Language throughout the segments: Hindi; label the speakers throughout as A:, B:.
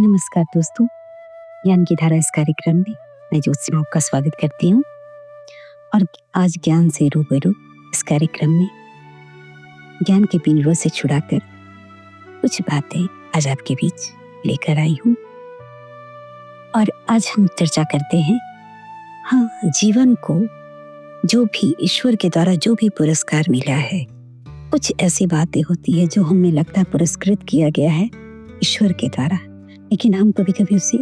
A: नमस्कार दोस्तों, ज्ञान की धारा इस कार्यक्रम में मैं ज्योति आपका स्वागत करती हूँ। और आज ज्ञान से रूबरू इस कार्यक्रम में ज्ञान के पिंजरों से छुड़ाकर कुछ बातें आज आपके बीच लेकर आई हूँ। और आज हम चर्चा करते हैं हाँ जीवन को जो भी ईश्वर के द्वारा जो भी पुरस्कार मिला है, कुछ ऐसी बातें होती है जो हमें लगता है पुरस्कृत किया गया है ईश्वर के द्वारा। लेकिन हम कभी कभी उसे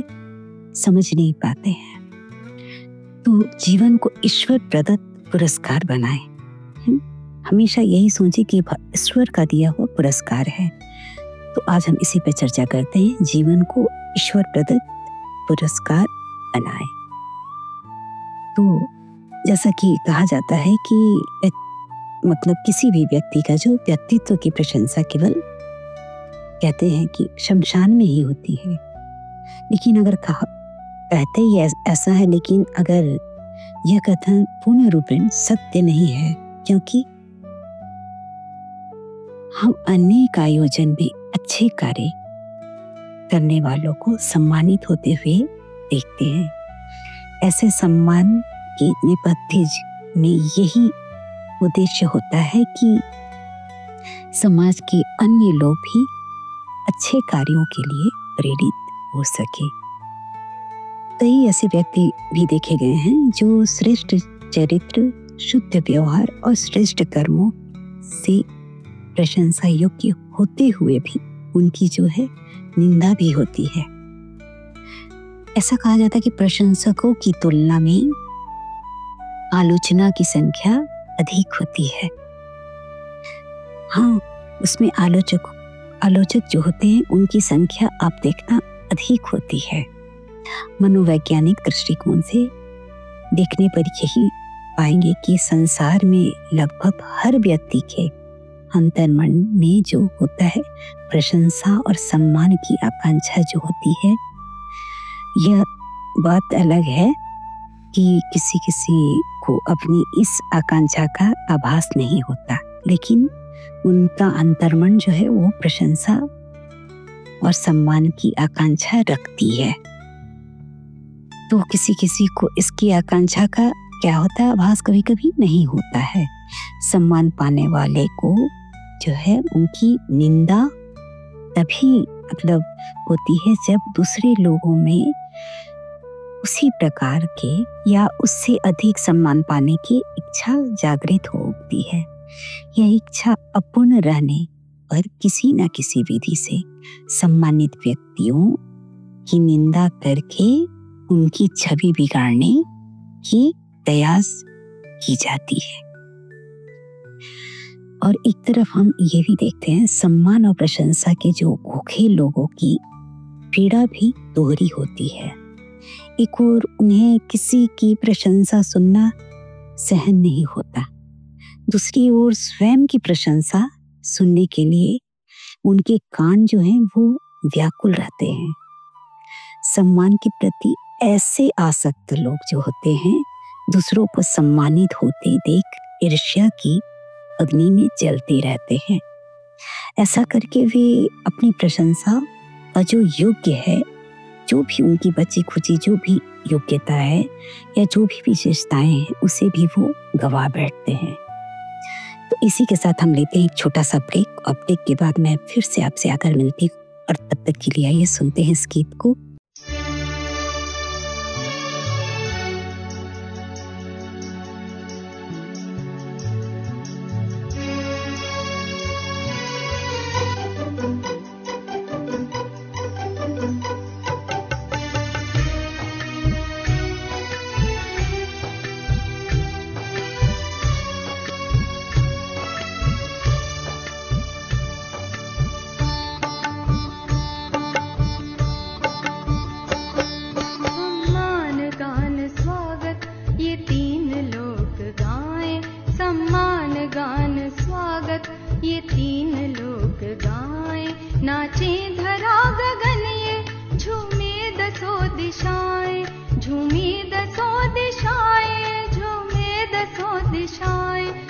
A: समझ नहीं पाते हैं। तो जीवन को ईश्वर प्रदत्त पुरस्कार बनाए। हमेशा यही सोचे कि ईश्वर का दिया हुआ पुरस्कार है। तो आज हम इसी पर चर्चा करते हैं, जीवन को ईश्वर प्रदत्त पुरस्कार बनाए। तो जैसा कि कहा जाता है कि मतलब किसी भी व्यक्ति का जो व्यक्तित्व की प्रशंसा केवल कहते हैं कि शमशान में ही होती है। लेकिन अगर कहा, कहते ही ऐसा है, लेकिन अगर यह कथन पूर्ण रूपेण सत्य नहीं है, क्योंकि हम अनेक आयोजन में अच्छे कार्य करने वालों को सम्मानित होते हुए देखते हैं। ऐसे सम्मान के नेपथ्य में यही उद्देश्य होता है कि समाज के अन्य लोग भी अच्छे कार्यों के लिए प्रेरित हो सके। कई ऐसे व्यक्ति भी देखे गए हैं जो श्रेष्ठ चरित्र, शुद्ध व्यवहार और श्रेष्ठ कर्मों से प्रशंसा योग्य होते हुए भी उनकी जो है निंदा भी होती है। ऐसा कहा जाता है कि प्रशंसकों की तुलना में आलोचना की संख्या अधिक होती है। हाँ उसमें आलोचक आलोचक जो होते हैं उनकी संख्या आप देखना अधिक होती है। मनोवैज्ञानिक दृष्टिकोण से देखने पर यही पाएँगे कि संसार में लगभग हर व्यक्ति के अंतर्मन में जो होता है, प्रशंसा और सम्मान की आकांक्षा जो होती है, यह बात अलग है कि किसी किसी को अपनी इस आकांक्षा का आभास नहीं होता। लेकिन उनका अंतर्मन जो है वो प्रशंसा और सम्मान की आकांक्षा रखती है। तो किसी किसी को इसकी आकांक्षा का क्या होता है? आभास कभी कभी नहीं होता है। सम्मान पाने वाले को जो है उनकी निंदा तभी मतलब होती है जब दूसरे लोगों में उसी प्रकार के या उससे अधिक सम्मान पाने की इच्छा जागृत होती है। यह इच्छा अपूर्ण रहने पर किसी न किसी विधि से सम्मानित व्यक्तियों की निंदा करके उनकी छवि बिगाड़ने की प्रयास की जाती है। और एक तरफ़ हम ये भी देखते हैं, सम्मान और प्रशंसा के जो भूखे लोगों की पीड़ा भी दोहरी होती है। एक और उन्हें किसी की प्रशंसा सुनना सहन नहीं होता। दूसरी ओर स्वयं की प्रशंसा सुनने के लिए उनके कान जो हैं वो व्याकुल रहते हैं। सम्मान के प्रति ऐसे आसक्त लोग जो होते हैं, दूसरों को सम्मानित होते देख ईर्ष्या की अग्नि में जलते रहते हैं। ऐसा करके वे अपनी प्रशंसा का जो योग्य है, जो भी उनकी बची खुची जो भी योग्यता है या जो भी विशेषताएँ हैं, उसे भी वो गवा बैठते हैं। इसी के साथ हम लेते हैं एक छोटा सा ब्रेक और ब्रेक के बाद मैं फिर से आपसे आकर मिलती हूँ और तब तक के लिए आइए सुनते हैं इस गीत को।
B: नाचे धरा गगने झूमे दसो दिशाएं झूमी दसो दिशाएं झूमे दसो दिशाएं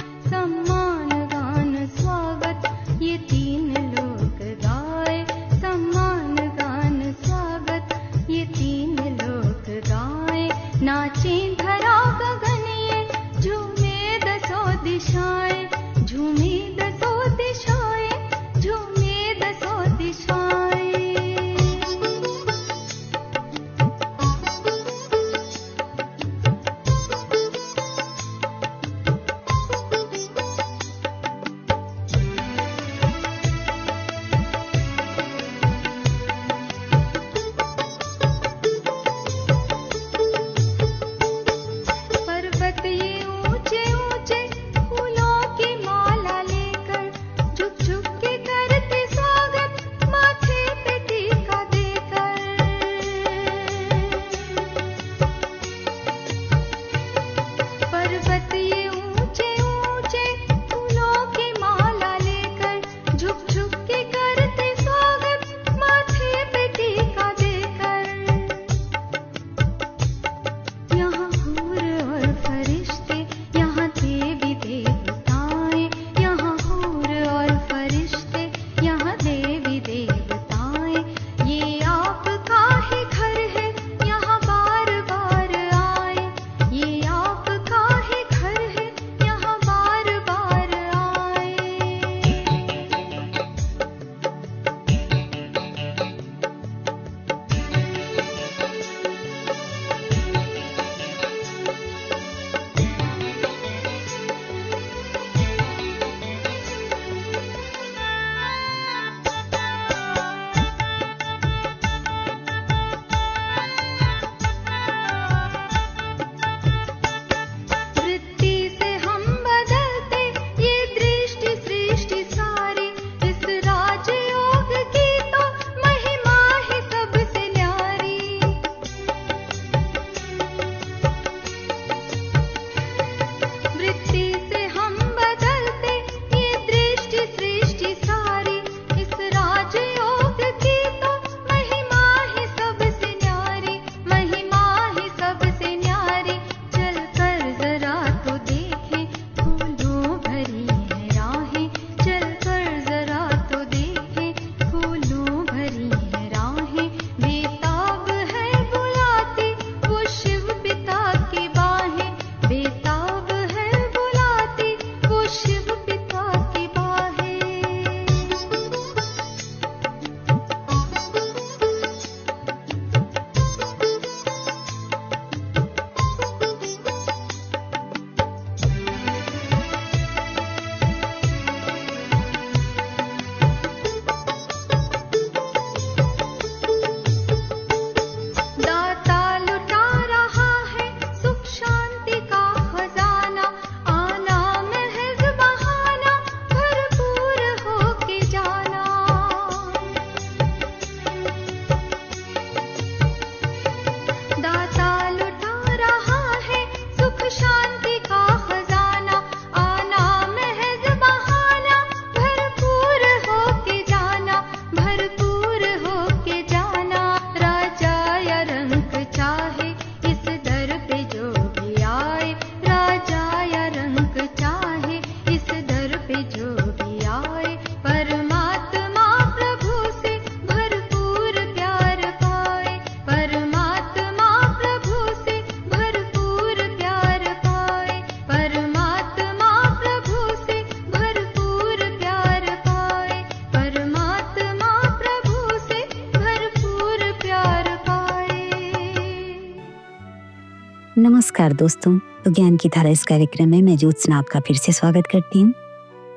A: नमस्कार दोस्तों। तो ज्ञान की धारा इस कार्यक्रम में मैं ज्योत्सना आपका फिर से स्वागत करती हूँ।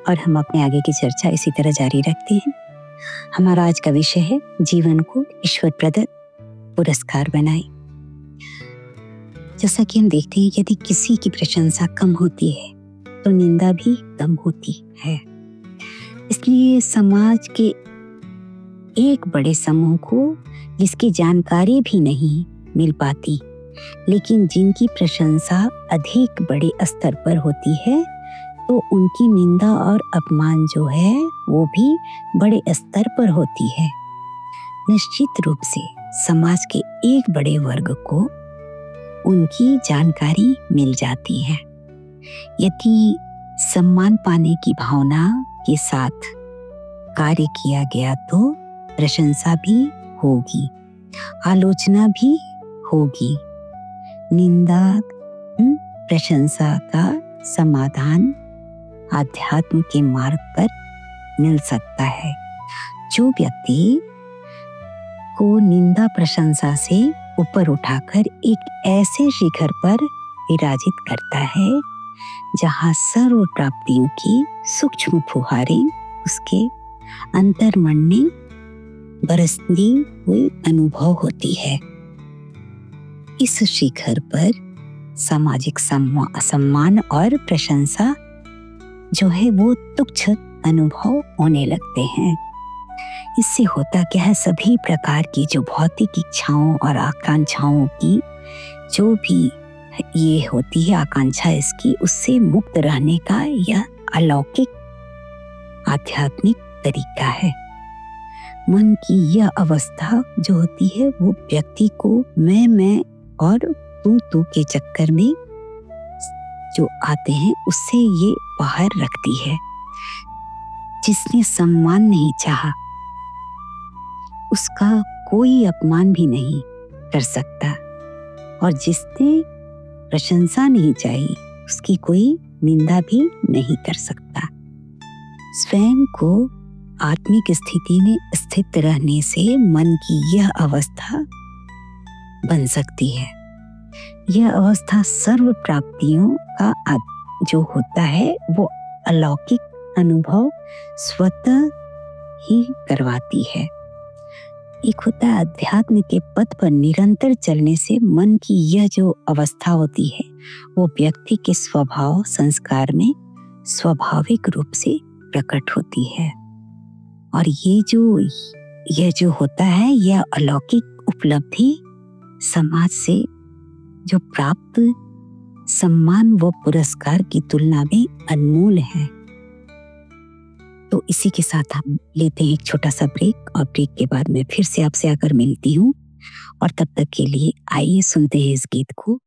A: और हम अपने आगे की चर्चा इसी तरह जारी रखते हैं। हमारा आज का विषय है, जीवन को ईश्वर प्रदत्त पुरस्कार बनाए। जैसा कि हम देखते हैं, यदि किसी की प्रशंसा कम होती है तो निंदा भी कम होती है। इसलिए समाज के एक बड़े समूह को जिसकी जानकारी भी नहीं मिल पाती लेकिन जिनकी प्रशंसा अधिक बड़े स्तर पर होती है तो उनकी निंदा और अपमान जो है, वो भी बड़े स्तर पर होती है। निश्चित रूप से समाज के एक बड़े वर्ग को उनकी जानकारी मिल जाती है। यदि सम्मान पाने की भावना के साथ कार्य किया गया तो प्रशंसा भी होगी, आलोचना भी होगी। निंदा हम्म, प्रशंसा का समाधान आध्यात्म के मार्ग पर मिल सकता है। जो व्यक्ति को निंदा प्रशंसा से ऊपर उठाकर एक ऐसे शिखर पर विराजित करता है जहाँ सर्व प्राप्तियों की सूक्ष्म फुहारें उसके अंतर्मन में बरसती हुई अनुभव होती है। इस शिखर पर सामाजिक सम्मान और प्रशंसा जो है वो तुच्छ अनुभव होने लगते हैं। इससे होता क्या है, सभी प्रकार की जो भौतिक इच्छाओं और आकांक्षाओं की जो भी ये होती है, आकांक्षा इसकी, उससे मुक्त रहने का यह अलौकिक, आध्यात्मिक तरीका है। मन की यह अवस्था जो होती है, वो व्यक्ति को मैं मैं और तू तू के चक्कर में जो आते हैं, उससे ये बाहर रखती है। जिसने सम्मान नहीं चाहा, उसका कोई अपमान भी नहीं कर सकता। और जिसने प्रशंसा नहीं चाहिए उसकी कोई निंदा भी नहीं कर सकता। स्वयं को आत्मिक स्थिति में स्थित रहने से मन की यह अवस्था बन सकती है। यह अवस्था सर्व प्राप्तियों का जो होता है, वो अलौकिक अनुभव स्वतः ही करवाती है। एक होता है अध्यात्म के पथ पर निरंतर चलने से मन की यह जो अवस्था होती है, वो व्यक्ति के स्वभाव संस्कार में स्वाभाविक रूप से प्रकट होती है। और ये जो, यह जो होता है, यह अलौकिक उपलब्धि समाज से जो प्राप्त सम्मान व पुरस्कार की तुलना में अनमोल है। तो इसी के साथ हम लेते हैं एक छोटा सा ब्रेक और ब्रेक के बाद मैं फिर से आपसे आकर मिलती हूँ। और तब तक के लिए आइए सुनते हैं इस गीत को।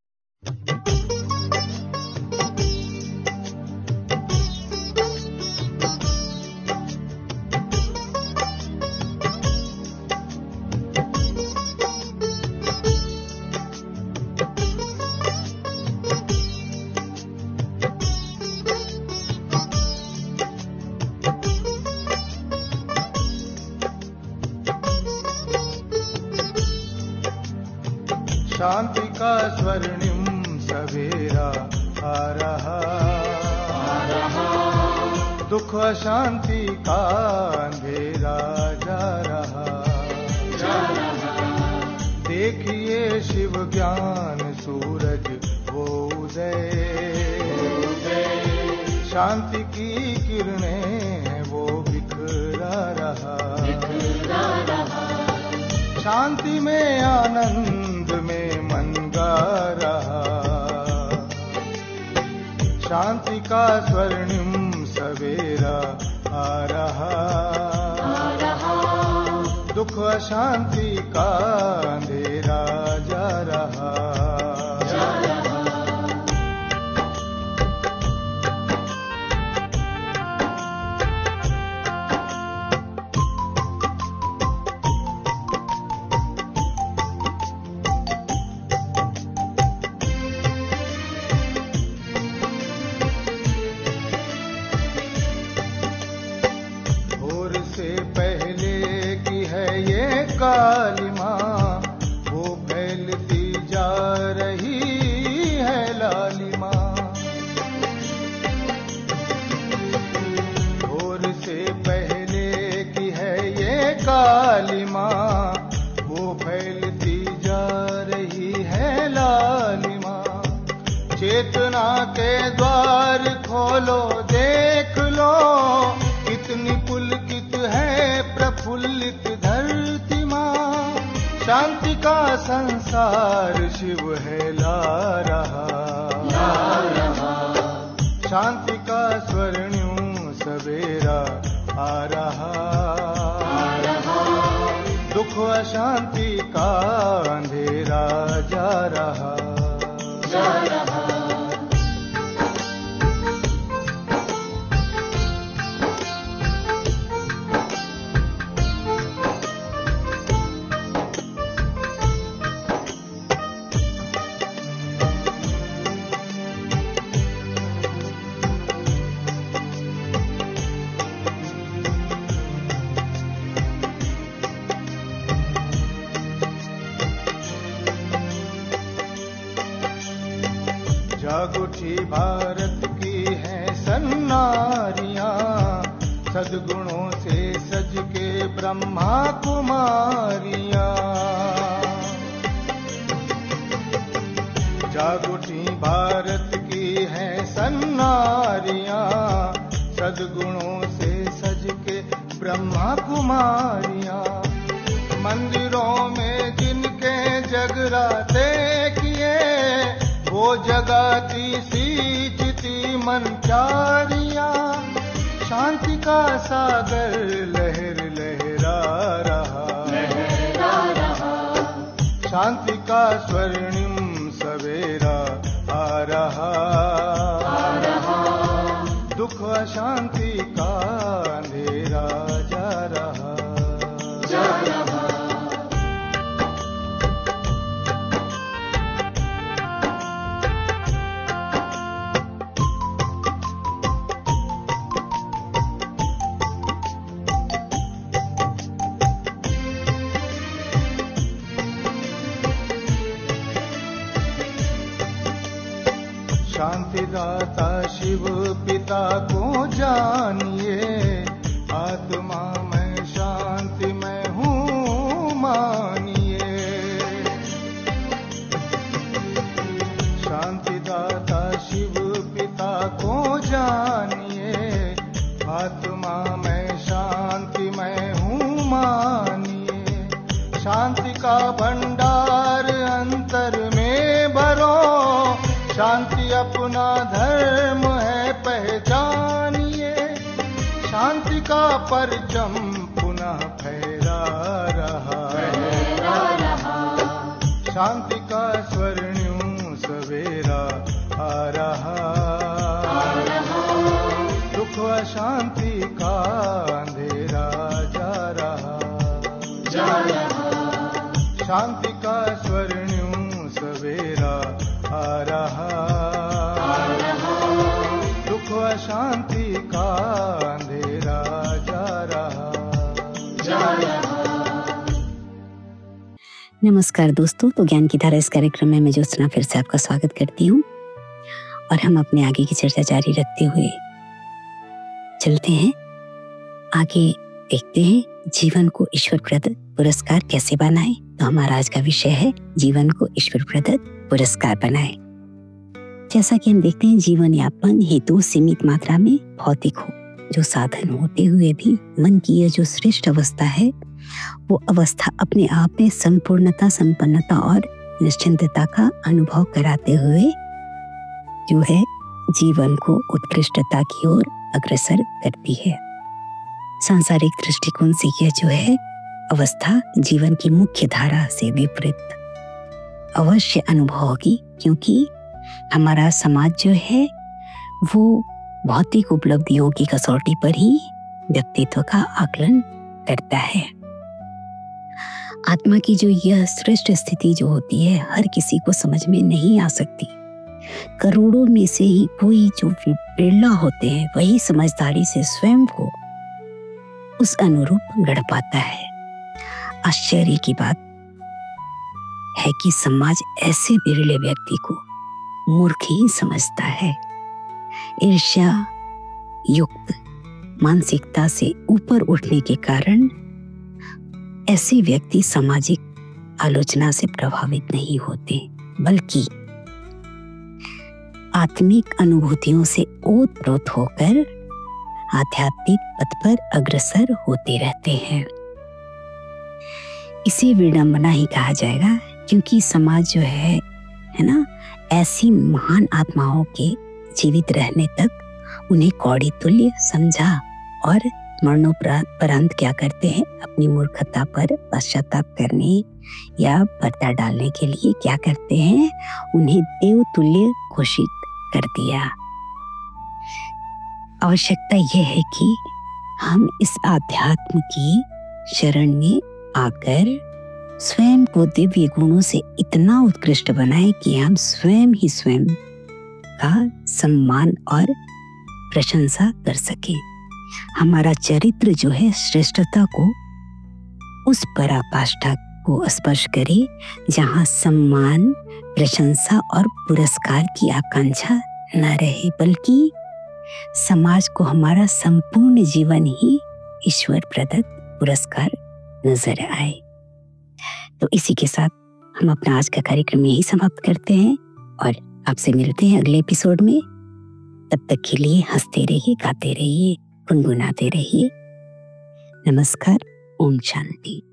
C: शांति का स्वर्णिम सवेरा आ रहा दुख शांति का अंधेरा जा रहा देखिए शिव ज्ञान सूरज, वो उदय। शांति की किरणें, वो बिखरा रहा। शांति में आनंद शांति का स्वर्णिम सवेरा आ रहा दुख अशांति का अंधेरा जा रहा चेतना के द्वार खोलो, देख लो। कितनी पुलकित है प्रफुल्लित धरती माँ। शांति का संसार शिव है, ला रहा। शांति का स्वर्णिम सवेरा आ रहा। दुख अशांति का अंधेरा जा रहा। सदगुणों सींचती मनचारियाँ, शांति का सागर लहर लहरा रहा। शांति का स्वर्णिम सवेरा आ रहा। दुख अशांति का को जानिए आत्मा में शांति में हूँ, मानिए। शांतिदाता शिव पिता को जानिए। आत्मा में शांति में हूँ, मानिए। शांति का भंडार अंतर में भरो। शांति परचम पुनः फहरा रहा। शांति का स्वर्णिम सवेरा आ रहा। दुख अशांति का अंधेरा जा रहा। शांति
A: नमस्कार दोस्तों तो ज्ञान की धारा इस कार्यक्रम में मैं ज्योत्सना फिर से आपका स्वागत करती हूँ। और हम अपने आगे की चर्चा जारी रखते हुए चलते हैं। आगे देखते हैं, जीवन को ईश्वर प्रदत्त पुरस्कार कैसे बनाए? तो हमारा आज का विषय है, जीवन को ईश्वर प्रदत्त पुरस्कार बनाए। जैसा कि हम देखते हैं, जीवन यापन हेतु सीमित मात्रा में भौतिक हो, जो साधन होते हुए भी मन की यह जो श्रेष्ठ अवस्था है वो अवस्था अपने आप में संपूर्णता, संपन्नता और निश्चिंतता का अनुभव कराते हुए जो है जीवन को उत्कृष्टता की ओर अग्रसर करती है। सांसारिक दृष्टिकोण से यह जो है अवस्था जीवन की मुख्य धारा से विपरीत अवश्य अनुभव होगी, क्योंकि हमारा समाज जो है वो भौतिक उपलब्धियों की कसौटी पर ही व्यक्तित्व का आकलन करता है। आत्मा की जो यह श्रेष्ठ स्थिति जो होती है, हर किसी को समझ में नहीं आ सकती। करोड़ों में से ही कोई जो बिरला होते हैं, वही समझदारी से स्वयं को उस अनुरूप गढ़ पाता है। आश्चर्य की बात है कि समाज ऐसे बिरले व्यक्ति को मूर्ख ही समझता है। ईर्ष्या युक्त मानसिकता से ऊपर उठने के कारण ऐसे व्यक्ति सामाजिक आलोचना से प्रभावित नहीं होते, बल्कि आत्मिक अनुभूतियों से ओतप्रोत होकर आध्यात्मिक पथ पर अग्रसर होते रहते हैं। इसे विडंबना ही कहा जाएगा, क्योंकि समाज जो है है ना, ऐसी महान आत्माओं के जीवित रहने तक उन्हें कौड़ी तुल्य समझा और मरणोपरांत क्या करते हैं? अपनी मूर्खता पर पश्चाताप करने या पर्दा डालने के लिए क्या करते हैं? उन्हें देव तुल्य घोषित कर दिया। आवश्यकता यह है कि हम इस आध्यात्म की शरण में आकर स्वयं को दिव्य गुणों से इतना उत्कृष्ट बनाए कि हम स्वयं ही स्वयं का सम्मान और प्रशंसा कर सके। हमारा चरित्र जो है श्रेष्ठता को, उस पराकाष्ठा को स्पर्श करे, जहाँ सम्मान, प्रशंसा और पुरस्कार की आकांक्षा न रहे, बल्कि समाज को हमारा संपूर्ण जीवन ही ईश्वर प्रदत्त पुरस्कार नज़र आए। तो इसी के साथ हम अपना आज का कार्यक्रम यही समाप्त करते हैं और आपसे मिलते हैं अगले एपिसोड में। तब तक के लिए हँसते रहिए, गाते रहिए। गुनगुनाते रहिए। नमस्कार ओम शांति।